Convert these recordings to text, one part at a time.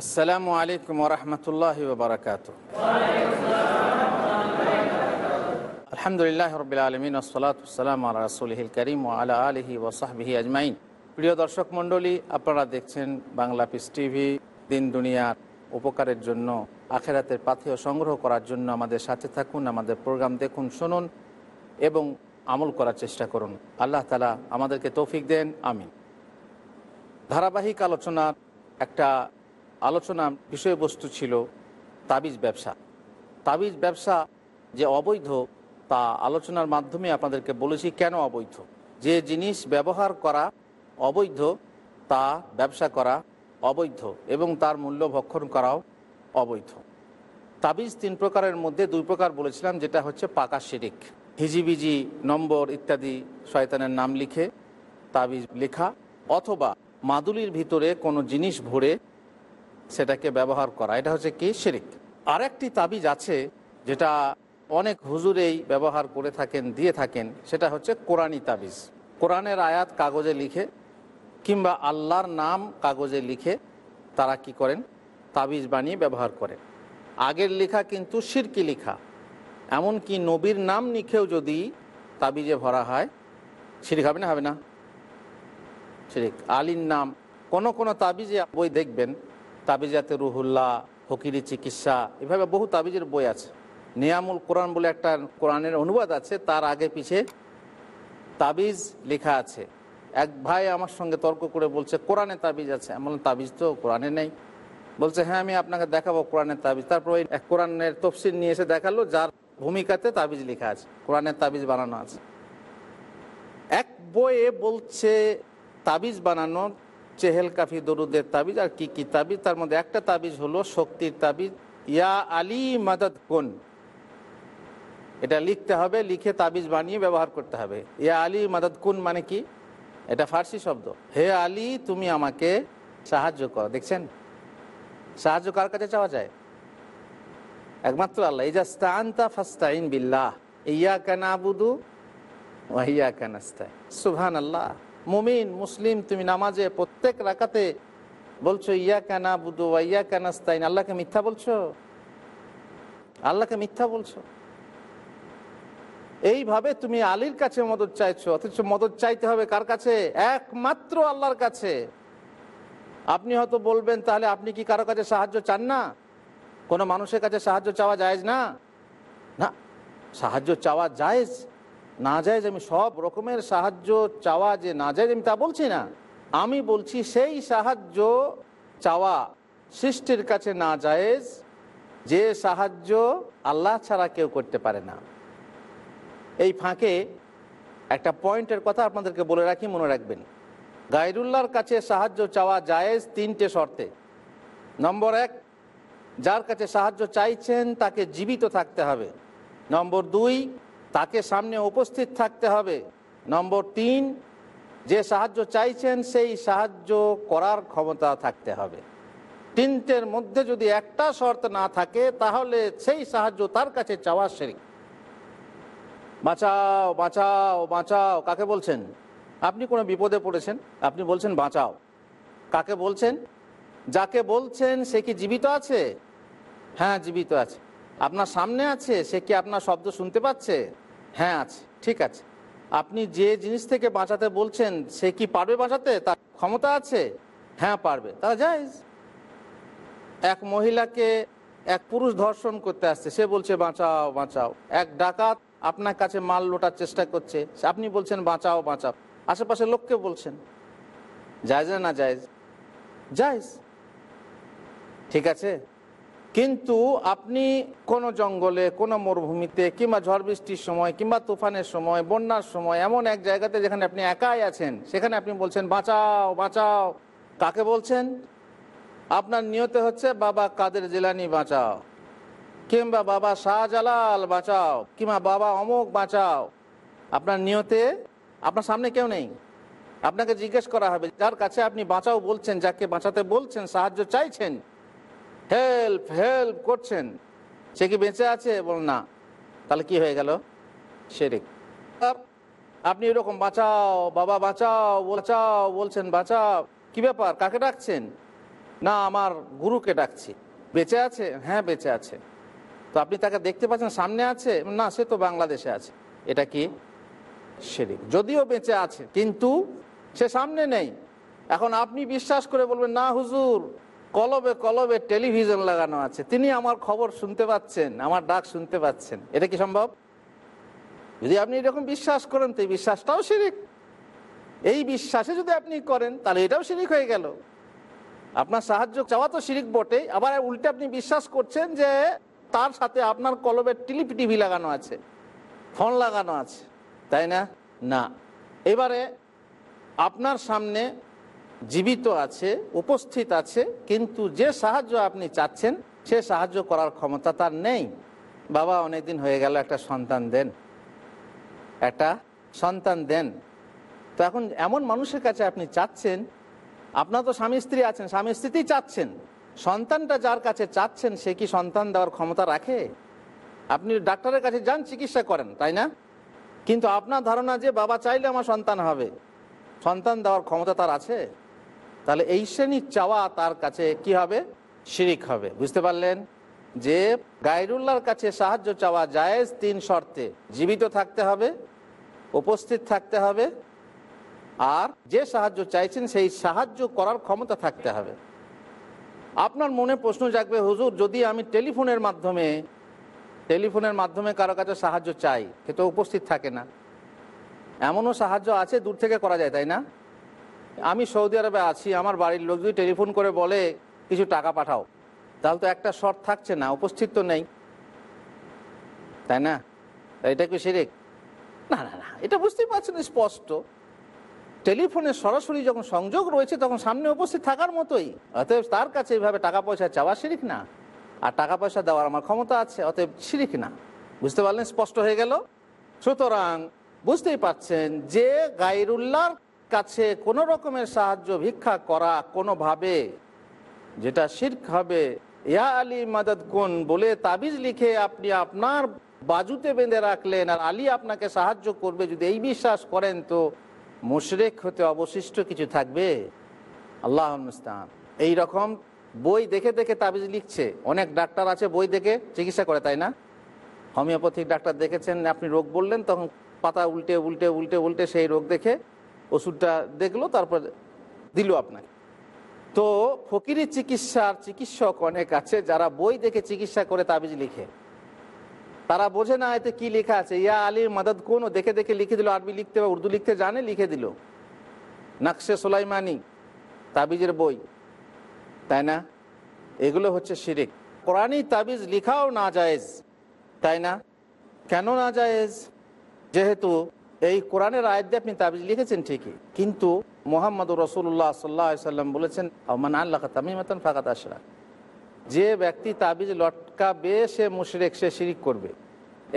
আসসালামু আলাইকুম রহমতুল্লাহ বারকাত আলহামদুলিল্লাহ রবিল আলমিন ওসলাতাম রাসুলহিল করিম আলা আলহি ওসাহবিহি আজমাইন। প্রিয় দর্শক মণ্ডলী, আপনারা দেখছেন বাংলা পিস টিভি দিন দুনিয়ার উপকারের জন্য, আখেরাতের পাথেয় সংগ্রহ করার জন্য আমাদের সাথে থাকুন, আমাদের প্রোগ্রাম দেখুন, শুনুন এবং আমল করার চেষ্টা করুন। আল্লাহ তালা আমাদেরকে তৌফিক দেন, আমিন। ধারাবাহিক আলোচনার একটা আলোচনা বিষয়বস্তু ছিল তাবিজ ব্যবসা। তাবিজ ব্যবসা যে অবৈধ তা আলোচনার মাধ্যমে আপনাদেরকে বলেছি কেন অবৈধ। যে জিনিস ব্যবহার করা অবৈধ তা ব্যবসা করা অবৈধ এবং তার মূল্য ভক্ষণ করাও অবৈধ। তাবিজ তিন প্রকারের মধ্যে দুই প্রকার বলেছিলাম, যেটা হচ্ছে পাকা শিরিক। হিজিবিজি নম্বর ইত্যাদি শয়তানের নাম লিখে তাবিজ লেখা, অথবা মাদুলির ভিতরে কোনো জিনিস ভরে সেটাকে ব্যবহার করা। এটা হচ্ছে কি? শিরিক। আর একটি তাবিজ আছে যেটা অনেক হুজুরেই ব্যবহার করে থাকেন, দিয়ে থাকেন। সেটা হচ্ছে কোরআনী তাবিজ। কোরআনের আয়াত কাগজে লিখে কিংবা আল্লাহর নাম কাগজে লিখে তারা কি করেন? তাবিজ বানিয়ে ব্যবহার করেন। আগের লেখা কিন্তু সিরকি লেখা। এমনকি নবীর নাম লিখেও যদি তাবিজে ভরা হয়, শিরিক হবে না? হবে না। শিরিক। আলীর নাম। কোন কোন তাবিজে বই দেখবেন। তাবিজাতে রুহুল্লাহ, ফকিরি চিকিৎসা, এভাবে বহু তাবিজের বই আছে। নিয়ামুল কোরআন বলে একটা কোরআনের অনুবাদ আছে, তার আগে পিছে তাবিজ লেখা আছে। এক ভাই আমার সঙ্গে তর্ক করে বলছে, কোরআনে তাবিজ আছে? এমন তাবিজ তো কোরআনে নেই। বলছে হ্যাঁ আমি আপনাকে দেখাবো কোরআনের তাবিজ। তারপর ওই এক কোরআনের তফসিল নিয়ে এসে দেখাল, যার ভূমিকাতে তাবিজ লেখা আছে, কোরআনের তাবিজ বানানো আছে। এক বইয়ে বলছে, তাবিজ বানানো চেহেল কাফি দরুদের তাবিজ আর কি কি তাবিজ? তার মধ্যে একটা তাবিজ হলো শক্তির তাবিজ। ইয়া আলী মাদত কোন এটা লিখতে হবে, লিখে তাবিজ বানিয়ে ব্যবহার করতে হবে। ইয়া আলী মাদত কুন মানে কি? এটা ফার্সি শব্দ। হে আলী, তুমি আমাকে সাহায্য করো। দেখছেন? সাহায্য কার কাছে চাওয়া যায়? একমাত্র আল্লাহ। ইজা স্তান্তা ফাস্তাইন বিল্লাহ। ইয়া কানা আবুদু ইয়া কানাস্তাই সুবহান আল্লাহ মুমিন, মুসলিম, তুমি নামাজে প্রত্যেক রাকাতে বলছো ইয়া কানা বুধু ওয়াইয়া কানাস্তাইন আল্লাহকে মিথ্যা বলছো? আল্লাহকে মিথ্যা বলছো? এইভাবে তুমি আলীর কাছে মদত চাইছো, অথচ মদত চাইতে হবে কার কাছে? একমাত্র আল্লাহর কাছে। আপনি হয়তো বলবেন, তাহলে আপনি কি কারও কাছে সাহায্য চান না? কোনো মানুষের কাছে সাহায্য চাওয়া যায় না? না, সাহায্য চাওয়া যায় না যায় আমি সব রকমের সাহায্য চাওয়া যে না যায় আমি তা বলছি না। আমি বলছি সেই সাহায্য চাওয়া সৃষ্টির কাছে না জায়েজ, যে সাহায্য আল্লাহ ছাড়া কেউ করতে পারে না। এই ফাঁকে একটা পয়েন্টের কথা আপনাদেরকে বলে রাখি, মনে রাখবেন। গাইরুল্লাহর কাছে সাহায্য চাওয়া জায়েজ তিনটে শর্তে। নম্বর এক, যার কাছে সাহায্য চাইছেন তাকে জীবিত থাকতে হবে। নম্বর দুই তাকে সামনে উপস্থিত থাকতে হবে। নম্বর তিন, যে সাহায্য চাইছেন সেই সাহায্য করার ক্ষমতা থাকতে হবে। তিনটের মধ্যে যদি একটা শর্ত না থাকে, তাহলে সেই সাহায্য তার কাছে চাওয়া সেরি বাঁচাও বাঁচাও বাঁচাও, কাকে বলছেন? আপনি কোনো বিপদে পড়েছেন? আপনি বলছেন, বাঁচাও। কাকে বলছেন? যাকে বলছেন, সে কি জীবিত আছে? হ্যাঁ জীবিত আছে। আপনার সামনে আছে, সে কি আপনার শব্দ শুনতে পাচ্ছে? হ্যাঁ আছে। ঠিক আছে। আপনি যে জিনিস থেকে বাঁচাতে বলছেন, সে কি পারবে বাঁচাতে? তার ক্ষমতা আছে? হ্যাঁ পারবে। তারা যায় এক মহিলাকে এক পুরুষ ধর্ষণ করতে আসছে। সে বলছে, বাঁচাও বাঁচাও। এক ডাকাত আপনার কাছে মাল লোটার চেষ্টা করছে। আপনি বলছেন, বাঁচাও বাঁচাও। আশেপাশে লোককে বলছেন। যায় না যায় যাইজ। ঠিক আছে? কিন্তু আপনি কোনো জঙ্গলে, কোনো মরুভূমিতে কিংবা ঝড় বৃষ্টির সময় কিংবা তুফানের সময়, বন্যার সময় এমন এক জায়গাতে যেখানে আপনি একাই আছেন, সেখানে আপনি বলছেন, বাঁচাও বাঁচাও। কাকে বলছেন? আপনার নিয়তে হচ্ছে, বাবা কাদের জেলানি বাঁচাও। কিংবা, বাবা শাহজালাল বাঁচাও। কিংবা, বাবা অমুক বাঁচাও। আপনার নিয়তে আপনার সামনে কেউ নেই। আপনাকে জিজ্ঞেস করা হবে, যার কাছে আপনি বাঁচাও বলছেন, যাকে বাঁচাতে বলছেন, সাহায্য চাইছেন হেল্প হেল্প করছেন। সে কি বেঁচে আছে? বল না। তাহলে কি হয়ে গেল? শেরিক। আপনি এরকম বাঁচাও, বাবা বাঁচাও বাঁচাও, বলছেন বাঁচাও। কি ব্যাপার? কাকে ডাকছেন? না, আমার গুরুকে ডাকছি। বেঁচে আছে? হ্যাঁ বেঁচে আছে। তো আপনি তাকে দেখতে পাচ্ছেন, সামনে আছে? না, সে তো বাংলাদেশে আছে। এটা কি? শিরিক। যদিও বেঁচে আছে, কিন্তু সে সামনে নেই। এখন আপনি বিশ্বাস করে বলবেন, না, হুজুর। কলবে কলবে টেলিভিশন লাগানো আছে। তিনি আমার খবর শুনতে পাচ্ছেন, আমার ডাক শুনতে পাচ্ছেন। এটা কি সম্ভব? যদি আপনি এরকম বিশ্বাস করেন, তো এই বিশ্বাসটাও শিরিক। এই বিশ্বাসে যদি আপনি করেন, তাহলে এটাও শিরিক হয়ে গেল। আপনার সাহায্য চাওয়া তো শিরিক বটে আবার উল্টে আপনি বিশ্বাস করছেন যে তার সাথে আপনার কলবের টিলিপি টিভি লাগানো আছে, ফোন লাগানো আছে। তাই না? না। এবারে আপনার সামনে জীবিত আছে, উপস্থিত আছে, কিন্তু যে সাহায্য আপনি চাচ্ছেন, সে সাহায্য করার ক্ষমতা তার নেই। বাবা অনেকদিন হয়ে গেল, একটা সন্তান দেন। একটা সন্তান দেন। তো এখন এমন মানুষের কাছে আপনি চাচ্ছেন, আপনার তো স্বামী স্ত্রী আছেন, স্বামী স্ত্রীতেই চাচ্ছেন। সন্তানটা যার কাছে চাচ্ছেন, সে কি সন্তান দেওয়ার ক্ষমতা রাখে? আপনি ডাক্তারের কাছে যান, চিকিৎসা করেন, তাই না? কিন্তু আপনার ধারণা যে বাবা চাইলে আমার সন্তান হবে, সন্তান দেওয়ার ক্ষমতা তার আছে? তাহলে এই শ্রেণির চাওয়া তার কাছে কি হবে? শিরিক হবে। বুঝতে পারলেন? যে গাইরুল্লাহর কাছে সাহায্য চাওয়া জায়েজ তিন শর্তে। জীবিত থাকতে হবে, উপস্থিত থাকতে হবে, আর যে সাহায্য চাইছেন সেই সাহায্য করার ক্ষমতা থাকতে হবে। আপনার মনে প্রশ্ন জাগবে, হুজুর, যদি আমি টেলিফোনের মাধ্যমে টেলিফোনের মাধ্যমে কারও কাছে সাহায্য চাই, সে তো উপস্থিত থাকে না। এমনও সাহায্য আছে, দূর থেকে করা যায়, তাই না? আমি সৌদি আরবে আছি, আমার বাড়ির লোক যদি টেলিফোন করে বলে, কিছু টাকা পাঠাও। তাহলে তো একটা শর্ত থাকছে না, উপস্থিত তো নেই। তাই না? এটা কি সেরেক না না না, এটা বুঝতেই পারছেন, স্পষ্ট। টেলিফোনে সরাসরি যখন সংযোগ রয়েছে, তখন সামনে উপস্থিত থাকার মতোই। অতএব তার কাছে এইভাবে টাকা পয়সা চাওয়া শিরিক না। আর টাকা পয়সা দেওয়ার আমার ক্ষমতা আছে, অতএব শিরিক না। বুঝতে পারলেন, স্পষ্ট হয়ে গেল? সুতরাং বুঝতেই পারছেন যে গাইরুল্লাহর কাছে কোনো রকমের সাহায্য, ভিক্ষা করা কোনোভাবে, যেটা শির্ক হবে, ইয়া আলী মাদত কোন বলে তাবিজ লিখে আপনি আপনার বাজুতে বেঁধে রাখলেন আর আলী আপনাকে সাহায্য করবে, যদি এই বিশ্বাস করেন তো মুশরেক হতে অবশিষ্ট কিছু থাকবে। আল্লাহ এই রকম বই দেখে দেখে তাবিজ লিখছে। অনেক ডাক্তার আছে বই দেখে চিকিৎসা করে, তাই না? হোমিওপ্যাথিক ডাক্তার দেখেছেন, আপনি রোগ বললেন, তখন পাতা উল্টে উল্টে উল্টে উল্টে সেই রোগ দেখে ওষুধটা দেখল, তারপর দিল আপনাকে। তো ফকিরি চিকিৎসার চিকিৎসক অনেক আছে, যারা বই দেখে চিকিৎসা করে তাবিজ লিখে। তারা বোঝে না এতে কি লেখা আছে। ইয়া আলীর মাদাদ কোন? দেখে দেখে লিখে দিল, আরবি লিখতে বা উর্দু লিখতে জানে, লিখে দিল। নাকশে সোলাইমানি, তাবিজের বই। তাই না? এগুলো হচ্ছে শিরিক। কোরআনই তাবিজ লিখাও না জায়েজ। তাই না? কেন না জায়েজ? যেহেতু এই কোরআনের আয়াত দিয়ে আপনি তাবিজ লিখেছেন ঠিকই, কিন্তু মোহাম্মদ রসুল্লাহ সাল্লাহ সাল্লাম বলেছেন মানে আল্লাহ তামিমাতন ফাঁকাত আশরা যে ব্যক্তি তাবিজ লটকাবে, সে মুশরেক, সে শিরিক করবে।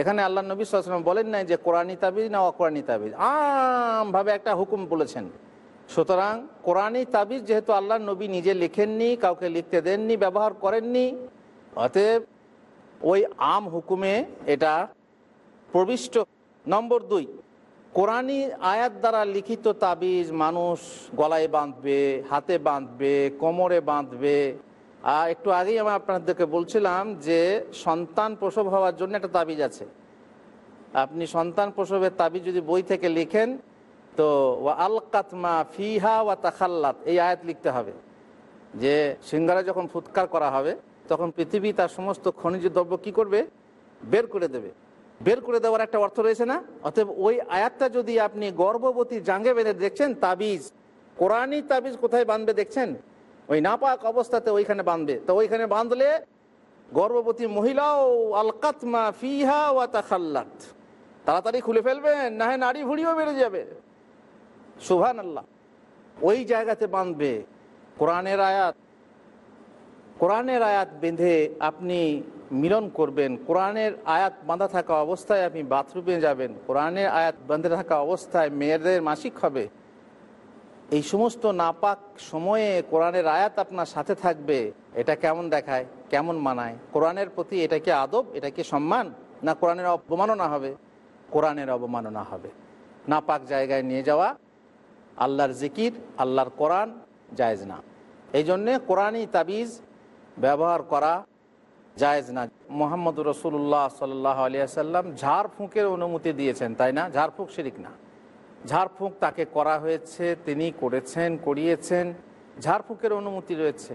এখানে আল্লাহ নবী সাল্লাম বলেন নাই যে কোরআনী তাবিজ না অকোরআনী তাবিজ। আমভাবে একটা হুকুম বলেছেন। সুতরাং কোরআনী তাবিজ যেহেতু আল্লাহ নবী নিজে লিখেননি, কাউকে লিখতে দেননি, ব্যবহার করেননি, অতএব ওই আম হুকুমে এটা প্রবিষ্ট। নম্বর দুই কোরআনী আয়াত দ্বারা লিখিত তাবিজ মানুষ গলায় বাঁধবে, হাতে বাঁধবে, কোমরে বাঁধবে। আর একটু আগেই আমি আপনাদেরকে বলছিলাম যে সন্তান প্রসব হওয়ার জন্য একটা তাবিজ আছে। আপনি সন্তান প্রসবের তাবিজ যদি বই থেকে লিখেন, তো ওয়া আল কাতমা ফিহা ওয়া তাখাল্লাত, এই আয়াত লিখতে হবে। যে সিঙ্গারা যখন ফুৎকার করা হবে, তখন পৃথিবী তার সমস্ত খনিজ দ্রব্য কি করবে? বের করে দেবে। বের করে দেওয়ার একটা অর্থ রয়েছে না? অতএব ওই আয়াতটা যদি আপনি গর্ভবতী জাঙ্গে বেঁধে দেখছেন, তাবিজ, কোরআনই তাবিজ কোথায় বাঁধবে দেখছেন? ওই নাপাক অবস্থাতে ওইখানে বাঁধবে। তো ওইখানে বাঁধলে গর্ভবতী মহিলাও, আলকাতমা ফিহা ওয়া তাখাল্লাত। তাড়াতাড়ি খুলে ফেলবেন, না হয় নারী ভুড়িও বেড়ে যাবে। সুভান আল্লাহ ওই জায়গাতে বাঁধবে কোরআনের আয়াত। কোরআনের আয়াত বেঁধে আপনি মিলন করবেন। কোরআনের আয়াত বাঁধা থাকা অবস্থায় আপনি বাথরুমে যাবেন। কোরআনের আয়াত বাঁধে থাকা অবস্থায় মেয়েদের মাসিক হবে। এই সমস্ত নাপাক সময়ে কোরআনের আয়াত আপনার সাথে থাকবে। এটা কেমন দেখায়? কেমন মানায়? কোরআনের প্রতি এটা কি আদব? এটা কি সম্মান? না কোরআনের অবমাননা হবে? কোরআনের অবমাননা হবে। নাপাক জায়গায় নিয়ে যাওয়া আল্লাহর জিকির, আল্লাহর কোরআন জায়েজ না। এই জন্যে কোরআনই তাবিজ ব্যবহার করা জায়েজ না। মোহাম্মদ রসুল্লাহ সাল্লাহ আলিয়াল্লাম ঝাড়ফুঁকের অনুমতি দিয়েছেন, তাই না? ঝাড়ফুঁক শিরিক না। ঝাড়ফুঁক তাকে করা হয়েছে, তিনি করেছেন, করিয়েছেন, ঝাড়ফুঁকের অনুমতি রয়েছে।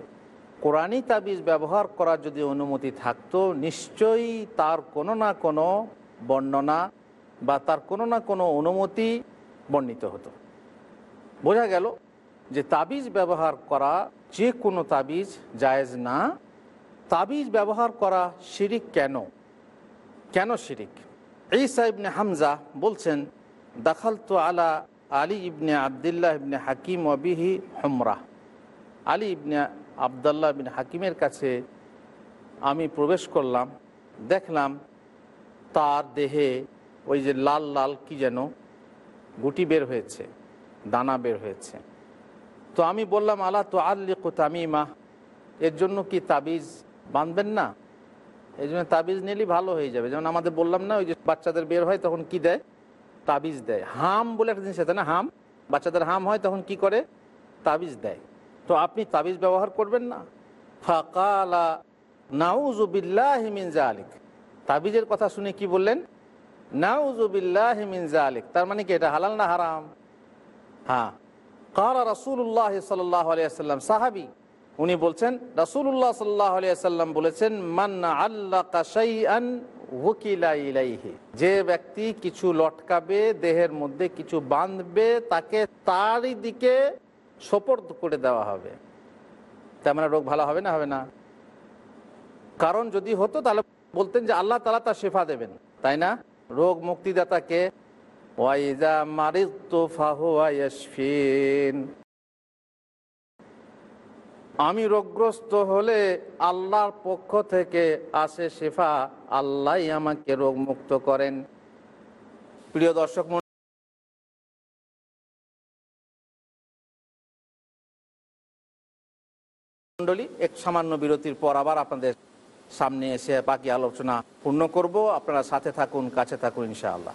কোরআনই তাবিজ ব্যবহার করার যদি অনুমতি থাকতো, নিশ্চয়ই তার কোনো না কোনো বর্ণনা বা তার কোনো না কোনো অনুমতি বর্ণিত হতো। বোঝা গেল যে তাবিজ ব্যবহার করা যে কোনো তাবিজ জায়েজ না। তাবিজ ব্যবহার করা শিরিক কেন? কেন শিরিক? ঈসা ইবনে হামজা বলছেন দাখাল তো আলা আলী ইবনে আবদুল্লাহ ইবনে হাকিম অবিহি হমরা। আলী ইবনে আবদাল্লাহ বিন হাকিমের কাছে আমি প্রবেশ করলাম, দেখলাম তার দেহে ওই যে লাল লাল কি যেন গুটি বের হয়েছে, দানা বের হয়েছে। তো আমি বললাম আল্লাহ তো আল্লিক তামিমা, এর জন্য কি তাবিজ বাঁধবেন না। এই জন্য তাবিজ নিলেই ভালো হয়ে যাবে। যেমন আমাদের বললাম না, ওই যে বাচ্চাদের বের হয় তখন কি দেয়? তাবিজ দেয়। হাম বলে একটা জিনিস আছে না, হাম? বাচ্চাদের হাম হয় তখন কি করে? তাবিজ দেয়। তো আপনি তাবিজ ব্যবহার করবেন না। ফাকালা নাউজুবিল্লাহিমিন জালিক তাবিজের কথা শুনে কি বললেন? নাউজুবিল্লাহিমিন জালিক তার মানে কি এটা হালাল না হারাম? হ্যাঁ। কারা রাসুল্লাহ সাল্লাহ আলিয়াল্লাম সাহাবি উনি বলছেন রাসুল্লাহ সাল্লাহ আলিয়াল্লাম বলেছেন মান্না আল্লাহ ওকিলা ইলাইহি। যে ব্যক্তি কিছু লটকাবে, দেহের মধ্যে কিছু বাঁধবে, তাকে তারই দিকে সোপর্দ করে দেওয়া হবে। তার মানে রোগ ভালো হবে না হবে না? কারণ যদি হতো, তাহলে বলতেন যে আল্লাহ তালা তার শেফা দেবেন, তাই না? রোগ মুক্তিদাতাকে ওয়াইজা মারিত ফাহুয়াশফিন আমি রোগগ্রস্ত হলে আল্লাহর পক্ষ থেকে আসে শেফা, আল্লাহ আমাকে রোগ মুক্ত করেন। প্রিয় দর্শক মন্ডলী এক সামান্য বিরতির পর আবার আপনাদের সামনে এসে বাকি আলোচনা পূর্ণ করব। আপনারা সাথে থাকুন, কাছে থাকুন, ইনশাআল্লাহ।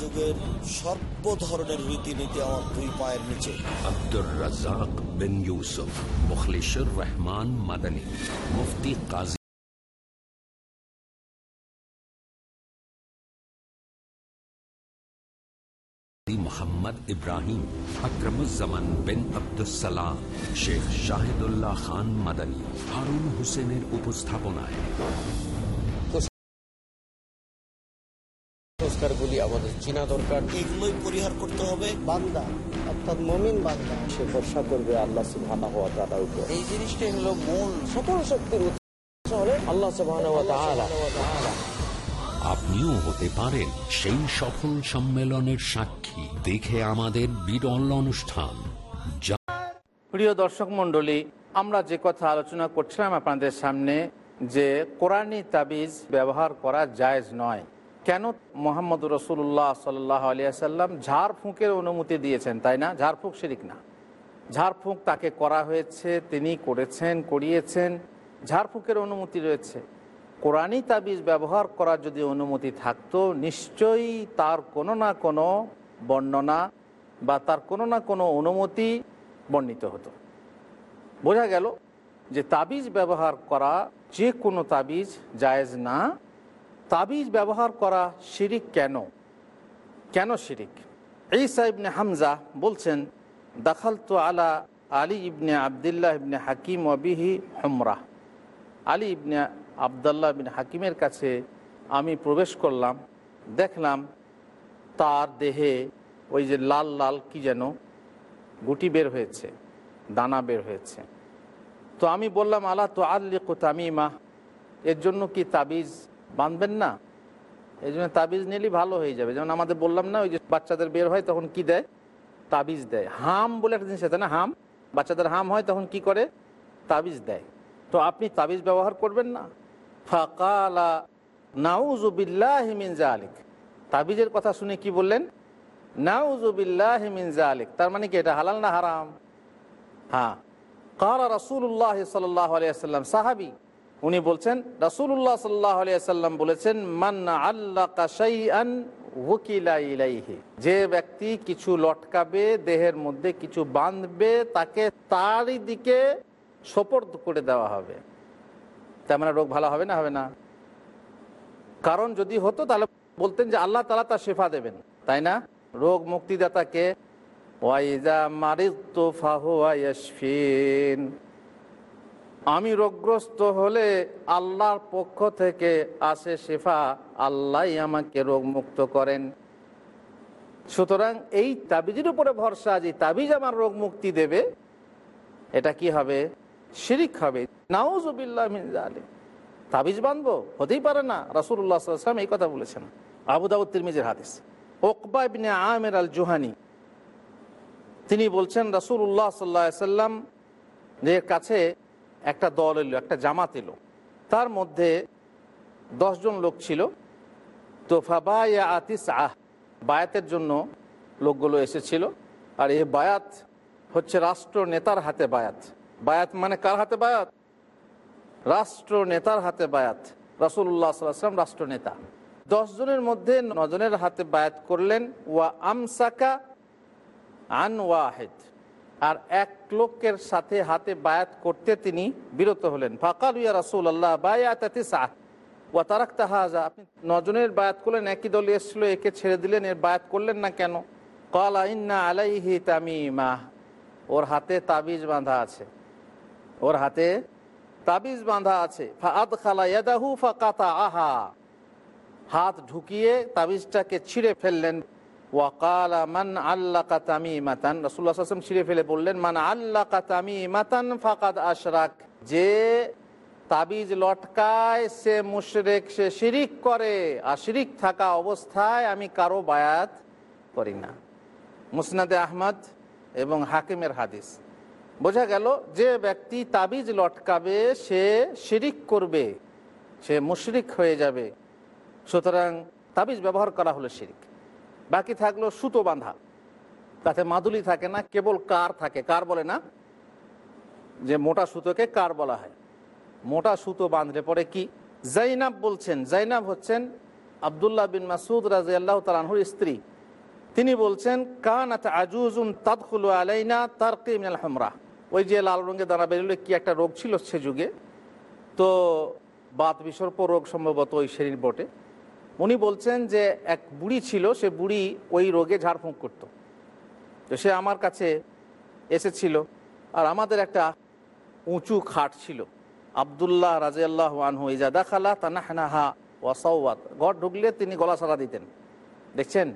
যুগের সর্ব ধরনের রীতিনীতি আমার দুই পায়ের নিচে। আব্দুর রাজাক বিন ইউসুফ মুখলিশুর রহমান মাদানী, মুফতি কাজী শেখ শাহিদুল্লাহ খান মাদানী, হারুন হোসেনের উপস্থাপনায়। সংস্কারগুলি আমাদের চিনা দরকার। এগুলোই পরিহার করতে হবে। বান্দা অর্থাৎ মমিন বান্দা সে ভরসা করবে আল্লাহ সুবহানাহু ওয়া তাআলার উপর। এই জিনিসটাই হলো মূল। সকল শক্তির উৎস হলে আল্লাহ সুবহানাহু ওয়া তাআলা। আপনিও হতে পারেন সেই সফল সম্মেলনের সাক্ষী। দেখে আমাদের বিরল অনুষ্ঠান। প্রিয় দর্শক মণ্ডলী আমরা যে কথা আলোচনা করছিলাম আপনাদের সামনে যে কোরআনী তাবিজ ব্যবহার করা জায়েজ নয়। কেন মোহাম্মদ রসুল্লাহ সাল্লাহ আলিয়াল্লাম ঝাড়ফুঁকের অনুমতি দিয়েছেন? তাই না? ঝাড়ফুঁক শিরিক না। ঝাড়ফুঁক তাকে করা হয়েছে, তিনি করেছেন, করিয়েছেন। ঝাড়ফুঁকের অনুমতি রয়েছে। কোরআনই তাবিজ ব্যবহার করার যদি অনুমতি থাকতো, নিশ্চয়ই তার কোনো না কোনো বর্ণনা বা তার কোনো না কোনো অনুমতি বর্ণিত হতো। বোঝা গেল যে তাবিজ ব্যবহার করা যে কোনো তাবিজ জায়েজ না। তাবিজ ব্যবহার করা শিরিক কেন? কেন শিরিক? ঈসা ইবনে হামজা বলছেন দাখাল তো আলা আলী ইবনে আবদুল্লাহ ইবনে হাকিম অবিহি হমরা আলী ইবনে আবদাল্লাহ বিন হাকিমের কাছে আমি প্রবেশ করলাম, দেখলাম তার দেহে ওই যে লাল লাল কি যেন গুটি বের হয়েছে, দানা বের হয়েছে। তো আমি বললাম আল্লাহ তো আল্লিক তামিমা? এর জন্য কি তাবিজ বাঁধবেন না। এই জন্য তাবিজ নিলেই ভালো হয়ে যাবে। যেমন আমাদের বললাম না, ওই যে বাচ্চাদের বের হয় তখন কি দেয়? তাবিজ দেয়। হাম বলে একটা জিনিস আছে না, হাম? বাচ্চাদের হাম হয় তখন কি করে? তাবিজ দেয়। তো আপনি তাবিজ ব্যবহার করবেন না। ফাকালা নাউজুবিল্লাহিমিন জালিক তাবিজের কথা শুনে কি বললেন? নাউজুবিল্লাহিমিন জালিক তার মানে কি এটা হালাল না হারাম? হ্যাঁ। কালা রাসুল্লাহ সাল্লাহ আলিয়াল্লাম সাহাবি উনি বলছেন রাসুল্লাহ সাল্লাহ আলিয়াল্লাম বলেছেন মান্না আল্লাহ ওকিলা ইলাইহি। যে ব্যক্তি কিছু লটকাবে, দেহের মধ্যে কিছু বাঁধবে, তাকে তারই দিকে সোপর্দ করে দেওয়া হবে। তার মানে রোগ ভালো হবে না হবে না। কারণ যদি হতো, তাহলে বলতেন যে আল্লাহ তালা তার শেফা দেবেন, তাই না? রোগ মুক্তিদাতাকে ওয়াইজা মারিত ফাহুয়াশফিন আমি রোগগ্রস্ত হলে আল্লাহর পক্ষ থেকে আসে শেফা আল্লাহ আমাকে রোগ মুক্ত করেন। সুতরাং এই তাবিজের উপরে ভরসা যে তাবিজ আমার রোগ মুক্তি দেবে, এটা কি হবে? শিরিক হবে। নাউজুবিল্লাহ তাবিজ বাঁধবো হতেই পারে না। রাসুল্লাহ সাল্লাম এই কথা বলেছেন। আবু দাউদ তিরমিজের হাদিস। ওকবা ইবনে আমের আল জোহানি তিনি বলছেন রাসুল্লাহ সাল্লাহ সাল্লাম যে কাছে একটা দল এলো, একটা জামাত এলো। তার মধ্যে দশজন লোক ছিল। তো ফাবায়া আতিস আহ বায়াতের জন্য লোকগুলো এসেছিল। আর এই বায়াত হচ্ছে রাষ্ট্র নেতার হাতে বায়াত। বায়াত মানে কার হাতে বায়াত? রাষ্ট্র নেতার হাতে বায়াত। রাসুল্লাহ সাল্লাম রাষ্ট্র নেতা। দশ জনের মধ্যে নজনের হাতে বায়াত করলেন। ওয়া আমসাকা আন ওয়াহেদ। আর এক লোকের সাথে হাতে বায়াত করতে তিনি বিরত হলেন। ফাকাল ইয়া রাসুল আল্লাহ বায়াত সাহ ওয়া তারাক তাহাজা আপনি নজনের বায়াত করলেন, একই দল এসেছিল, একে ছেড়ে দিলেন, এর বায়াত করলেন না কেন? কলা ইন্না আলাইহি তামিমা। ওর হাতে তাবিজ বাঁধা আছে। ওর হাতে তাবিজ বাঁধা আছে। ফাদ খালা ইয়াদাহু ফাকাতা আহা হাত ঢুকিয়ে তাবিজটাকে ছিঁড়ে ফেললেন। ওয়াকালা আল্লাহ কাতামি ছিঁড়ে ফেলে বললেন, মান কাতামি মাতান আশরাক। যে তাবিজ লটকায়, সে মুশরেক, সে শিরিক করে, আর শিরিক থাকা অবস্থায় আমি কারও বায়াত করি না। মুসনাদে আহমদ এবং হাকিমের হাদিস। বোঝা গেল, যে ব্যক্তি তাবিজ লটকাবে, সে শিরিক করবে, সে মুশরিক হয়ে যাবে। সুতরাং তাবিজ ব্যবহার করা হলো শিরিক। বাকি থাকল সুতো বাঁধা। তাতে মাদুলি থাকে না, কেবল কার থাকে। কার বলে না? যে মোটা সুতোকে কার বলা হয়। মোটা সুতো বাঁধলে পরে কি? জাইনাব বলছেন, জাইনাব হচ্ছেন আবদুল্লাহ বিন মাসুদ রাজি আল্লাহ তালাহুর স্ত্রী। তিনি বলছেন কান আজুজুন তাদখুল আলাইনা তার কিমিনাল হামরা। ওই যে লাল রঙের দাঁড়া বেরোলে কি একটা রোগ ছিল সে যুগে? তো বাত বিসর্প রোগ সম্ভবত ওই শ্রেণির বটে। উনি বলছেন যে এক বুড়ি ছিল, সে বুড়ি ওই রোগে ঝাড়ফুঁক করত। তো সে আমার কাছে এসেছিল আর আমাদের একটা উঁচু খাট ছিল। আবদুল্লাহ রাজিয়াল্লাহ আনহু, ইজা দাখালা তানাহনাহা ওয়াসাওয়াত ঘর ঢুকলে তিনি গলা সারা দিতেন। দেখছেন?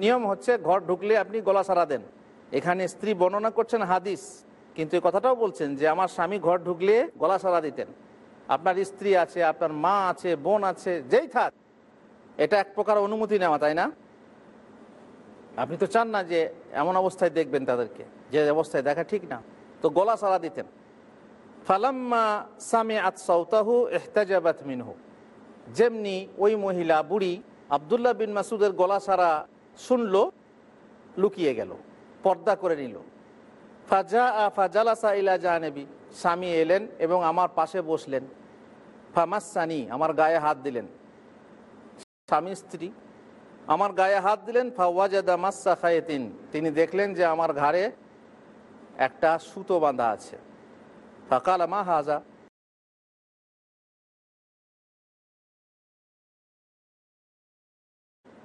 নিয়ম হচ্ছে ঘর ঢুকলে আপনি গলা সারা দেন। এখানে স্ত্রী বর্ণনা করছেন হাদিস, কিন্তু এই কথাটাও বলছেন যে আমার স্বামী ঘর ঢুকলে গলা সারা দিতেন। আপনার স্ত্রী আছে, আপনার মা আছে, বোন আছে, যেই থাক। এটা এক প্রকার অনুমতি নেওয়া, তাই না? আপনি তো চান না যে এমন অবস্থায় দেখবেন তাদেরকে, যে অবস্থায় দেখা ঠিক না। তো গলা সারা দিতেন। ফালাম্মা সামে আতসাউতাহু এহতাজাবাত মিনহু। যেমনি ওই মহিলা বুড়ি আবদুল্লাহ বিন মাসুদের গলা সারা শুনল, লুকিয়ে গেল, পর্দা করে নিল। ফাজা আ ফাজালাসা ইলা জাহানেবি। স্বামী এলেন এবং আমার পাশে বসলেন। ফামাসানি, আমার গায়ে হাত দিলেন। স্বামী স্ত্রী, আমার গায়ে হাত দিলেন, ফাওয়াজাদা মাসা খায়েতিন। তিনি দেখলেন যে আমার ঘাড়ে একটা সুতো বাঁধা আছে। ফাকাল মা হাজা,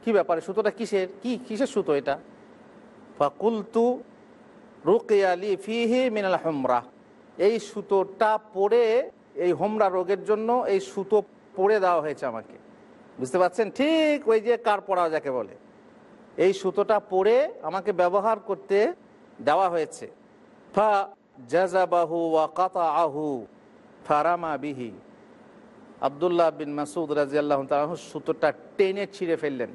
কি ব্যাপারে? সুতোটা কিসের? কি, কিসের সুতো এটা? ফাকুলতু রুকিয়ালি ফিহি মিনাল হোমরা। এই সুতোটা পরে, এই হোমরা রোগের জন্য এই সুতো পরে দেওয়া হয়েছে আমাকে। বুঝতে পারছেন? ঠিক ওই যে কার পড়া যাকে বলে। এই সুতোটা পরে আমাকে ব্যবহার করতে দেওয়া হয়েছে। ফা জাজাবাহু ওয়া কাতাআহু ফারামা বিহি। আবদুল্লাহ বিন মাসুদ রাজিয়াল্লাহ তাআলা সুতোটা টেনে ছিঁড়ে ফেললেন।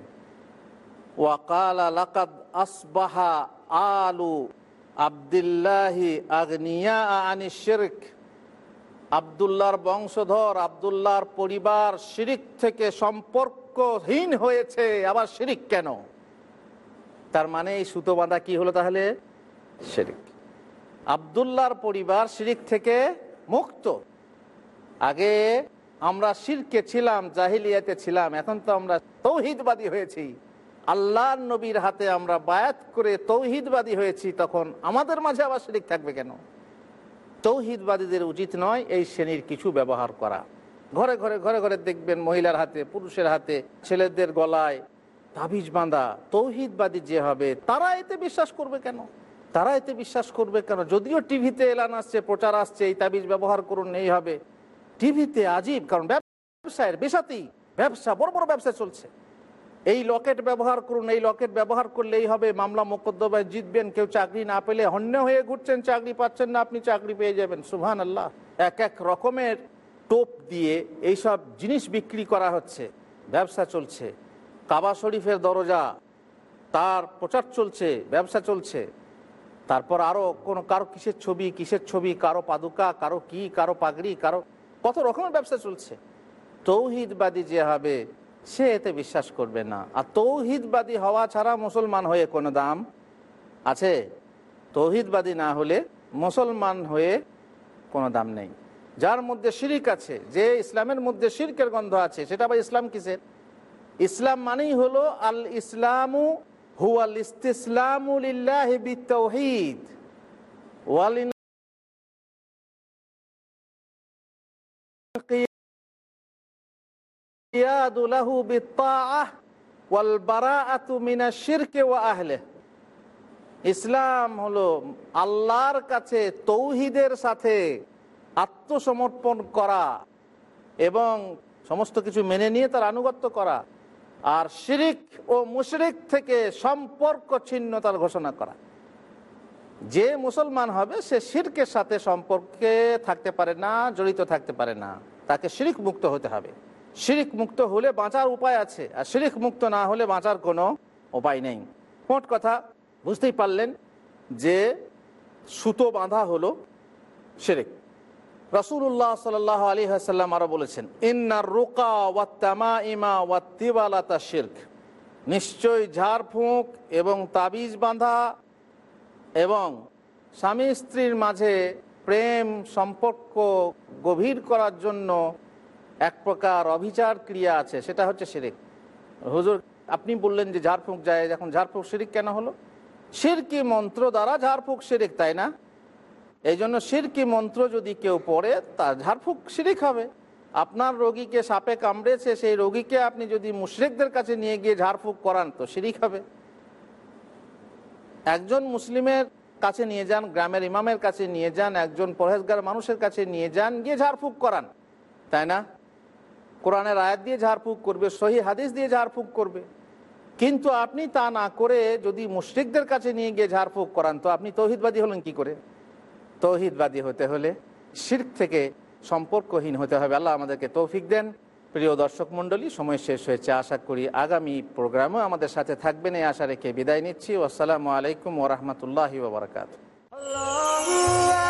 ওয়াকালা লাকাদ আসবাহা আলু আবদুল্লাহি আগনিয়া আনি শিরক। আবদুল্লাহর বংশধর, আবদুল্লাহর পরিবার শিরিক থেকে সম্পর্কহীন হয়েছে, আবার শিরিক কেন? তার মানে এই সুতো বাঁধা কি হলো তাহলে? শিরিক। আবদুল্লাহর পরিবার শিরিক থেকে মুক্ত। আগে আমরা শিরকে ছিলাম, জাহিলিয়াতে ছিলাম, এখন তো আমরা তৌহিদবাদী হয়েছি। আল্লাহ নবীর হাতে আমরা বায়াত করে তৌহিদবাদী হয়েছি, তখন আমাদের মাঝে আবার শিরিক থাকবে কেন? তৌহিদবাদীদের উচিত নয় এই শ্রেণির কিছু ব্যবহার করা। ঘরে ঘরে ঘরে ঘরে দেখবেন মহিলার হাতে, পুরুষের হাতে, ছেলেদের গলায় তাবিজ বাঁধা, তৌহিদবাদী যে হবে, তারা এতে বিশ্বাস করবে কেন? তারা এতে বিশ্বাস করবে কেন? যদিও টিভিতে এলান আসছে, প্রচার আসছে, এই তাবিজ ব্যবহার করুন, এই হবে। টিভিতে আজীব, কারণ ব্যবসায়ের বেসাতেই ব্যবসা, বড় বড় ব্যবসা চলছে। এই লকেট ব্যবহার করুন, এই লকেট ব্যবহার করলেই হবে, মামলা মোকদ্দমায় জিতবেন, কেউ চাকরি না পেলে হন্য হয়ে ঘুরছেন, চাকরি পাচ্ছেন না, আপনি চাকরি পেয়ে যাবেন। সুহান আল্লাহ এক এক রকমের টোপ দিয়ে এইসব জিনিস বিক্রি করা হচ্ছে, ব্যবসা চলছে। কাবা শরীফের দরজা, তার প্রচার চলছে, ব্যবসা চলছে। তারপর আরও কোনো, কারও কিসের ছবি কিসের ছবি, কারও পাদুকা, কারও কি, কারও পাগড়ি, কারও, কত রকমের ব্যবসা চলছে। তৌহিদবাদী যে হবে সে এতে বিশ্বাস করবে না। আর তৌহিদবাদী হওয়া ছাড়া মুসলমান হয়ে কোনো দাম আছে? তৌহিদবাদী না হলে মুসলমান হয়ে কোনো দাম নেই। যার মধ্যে শিরিক আছে, যে ইসলামের মধ্যে শিরকের গন্ধ আছে, সেটা আবার ইসলাম কিসের? ইসলাম মানেই হলো আল ইসলামু হুয়াল বিত্তাওহীদ ওয়াল ইসলাম হলো আল্লাহর কাছে তৌহিদের সাথে আত্মসমর্পণ করা এবং সমস্ত কিছু মেনে নিয়ে তার আনুগত্য করা আর শিরিক ও মুশরিক থেকে সম্পর্ক ছিন্নতার ঘোষণা করা। যে মুসলমান হবে সে শিরকের সাথে সম্পর্কে থাকতে পারে না, জড়িত থাকতে পারে না। তাকে শিরিক মুক্ত হতে হবে। শিরিক মুক্ত হলে বাঁচার উপায় আছে, আর শিরিক মুক্ত না হলে বাঁচার কোনো উপায় নেই। মোট কথা, বুঝতেই পারলেন যে সুতো বাঁধা হলো শিরিক। রসুল্লাহ সাল আলী হাসাল্লাম আরও বলেছেন ইন্নার রুকা ওয়াত্তামা ইমা ওয়া ওয়াত্তিবালাতা শির্ক। নিশ্চয় ঝাড়ফুঁক এবং তাবিজ বাঁধা এবং স্বামী স্ত্রীর মাঝে প্রেম, সম্পর্ক গভীর করার জন্য এক প্রকার অভিচার ক্রিয়া আছে, সেটা হচ্ছে শিরিক। হুজুর, আপনি বললেন যে ঝাড়ফুঁক যায়, এখন ঝাড়ফুঁক শিরিক কেন হলো? শিরকি মন্ত্র দ্বারা ঝাড়ফুঁক শিরিক, তাই না? এই জন্য সিরকি মন্ত্র যদি কেউ পড়ে তার ঝাড়ফুঁক শিরিক হবে। আপনার রোগীকে সাপে কামড়েছে, সেই রোগীকে আপনি যদি মুশরিকদের কাছে নিয়ে গিয়ে ঝাড়ফুঁক করান, তো শিরিক হবে। একজন মুসলিমের কাছে নিয়ে যান, গ্রামের ইমামের কাছে নিয়ে যান, একজন পরহেজগার মানুষের কাছে নিয়ে যান, গিয়ে ঝাড়ফুঁক করান, তাই না? কোরআনের আয়াত দিয়ে ঝাড়ফুঁক করবে, সহি হাদিস দিয়ে ঝাড়ফুঁক করবে। কিন্তু আপনি তা না করে যদি মুশরিকদের কাছে নিয়ে গিয়ে ঝাড়ফুঁক করান, তো আপনি তৌহিদবাদী হলেন কি করে? তৌহিদবাদী হতে হলে শির্ক থেকে সম্পর্কহীন হতে হবে। আল্লাহ আমাদেরকে তৌফিক দেন। প্রিয় দর্শক মণ্ডলী, সময় শেষ হয়েছে। আশা করি আগামী প্রোগ্রামও আমাদের সাথে থাকবেন। এই আশা রেখে বিদায় নিচ্ছি। আসসালামু আলাইকুম ওরহমতুল্লাহি বাবরকাত আল্লাহ